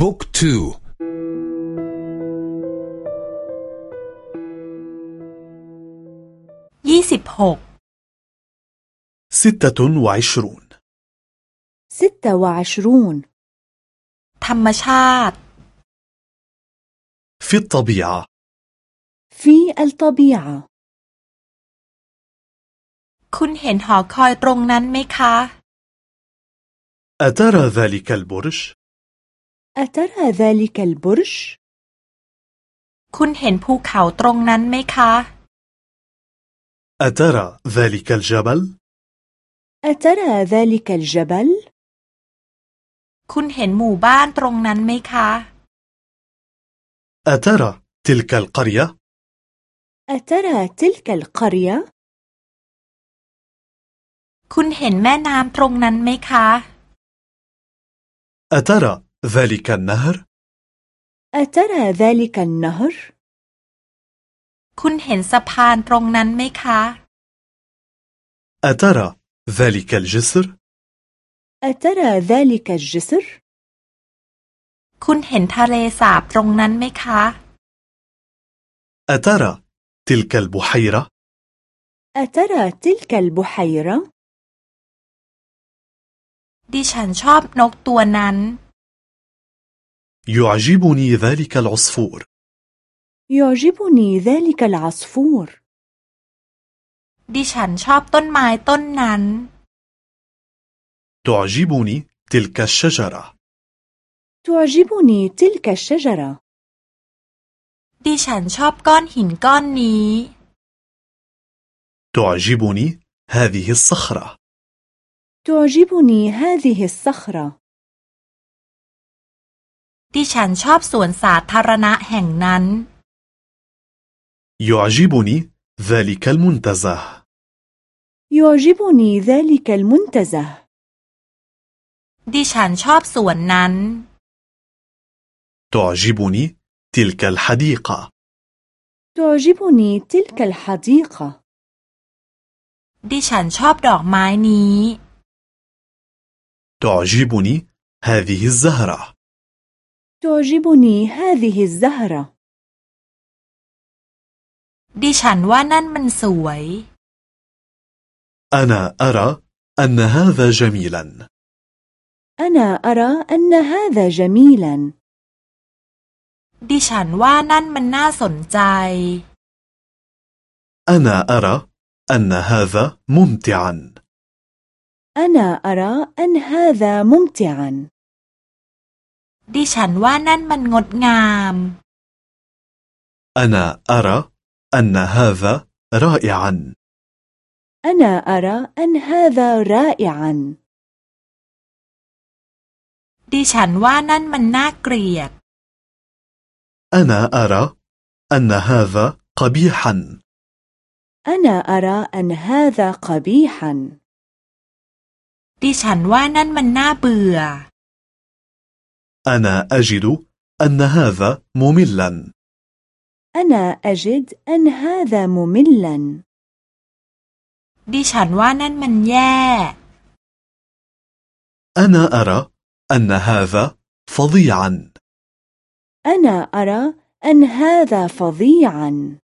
บุ๊กทูยี่สิบหก ستة وعشرون ستة وعشرون ธรรมชาติ في الطبيعة في الطبيعة คุณเห็นหอคอยตรงนั้นไหมคะ أترى ذلك البرج؟ أترى ذلك البرج؟ คุณเห็นภูเขาตรงนั้นไหมคะ أترى ذلك الجبل؟ أترى ذلك الجبل؟ คุณเห็นหมู่บ้านตรงนั้นไหมคะ أترى تلك القرية؟ أترى تلك القرية؟ คุณเห็นแม่น้ำตรงนั้นไหมคะ أترى ذلك النهر؟ أترى ذلك النهر؟ คุณเห็นสะพานตรงนั้นไหมคะ أترى ذلك الجسر؟ أترى ذلك الجسر؟ คุณเห็นทะเลสาบตรงนั้นไหมคะ أترى تلك البحيرة؟ أترى تلك البحيرة؟ ดิฉันชอบนกตัวนั้น يعجبني ذلك العصفور يعجبني ذلك العصفور ดิฉันชอบต้นไม้ต้นนั้น تعجبني تلك الشجرة تعجبني تلك الشجرة ดิฉันชอบก้อนหินก้อนนี้ تعجبني هذه الصخرة تعجبني هذه الصخرة ดิฉันชอบสวนสาธารณะแห่งนั้น يعجبني ذلك المنتزه يعجبني ذلك المنتزه ดิฉันชอบสวนนั้น تعجبني تلك الحديقة تعجبني تلك الحديقة ดิฉันชอบดอกไม้นี้ تعجبني هذه الزهرة تعجبني هذه الزهرة ดิฉันว่านั่นมันสวย أنا أرى أن هذا جميلا أنا أرى أن هذا جميلا ดิฉันว่านั่นมันน่าสนใจ أنا أرى أن هذا ممتعا أنا أرى أن هذا ممتعا ดิฉันว่านั่นมันงดงาม أنا أرى أن هذا رائعا أنا أرى أن هذا رائعا ดิฉันว่านั่นมันน่าเกลียด أنا أرى أن هذا قبيحا أنا أرى أن هذا قبيحا ดิฉันว่านั่นมันน่าเบื่อ أنا أجد أن هذا مملا أنا أجد أن هذا مملا ดิฉันว่านั่นมันแย่ أنا أرى أن هذا فظيعا أنا أرى أن هذا فظيعا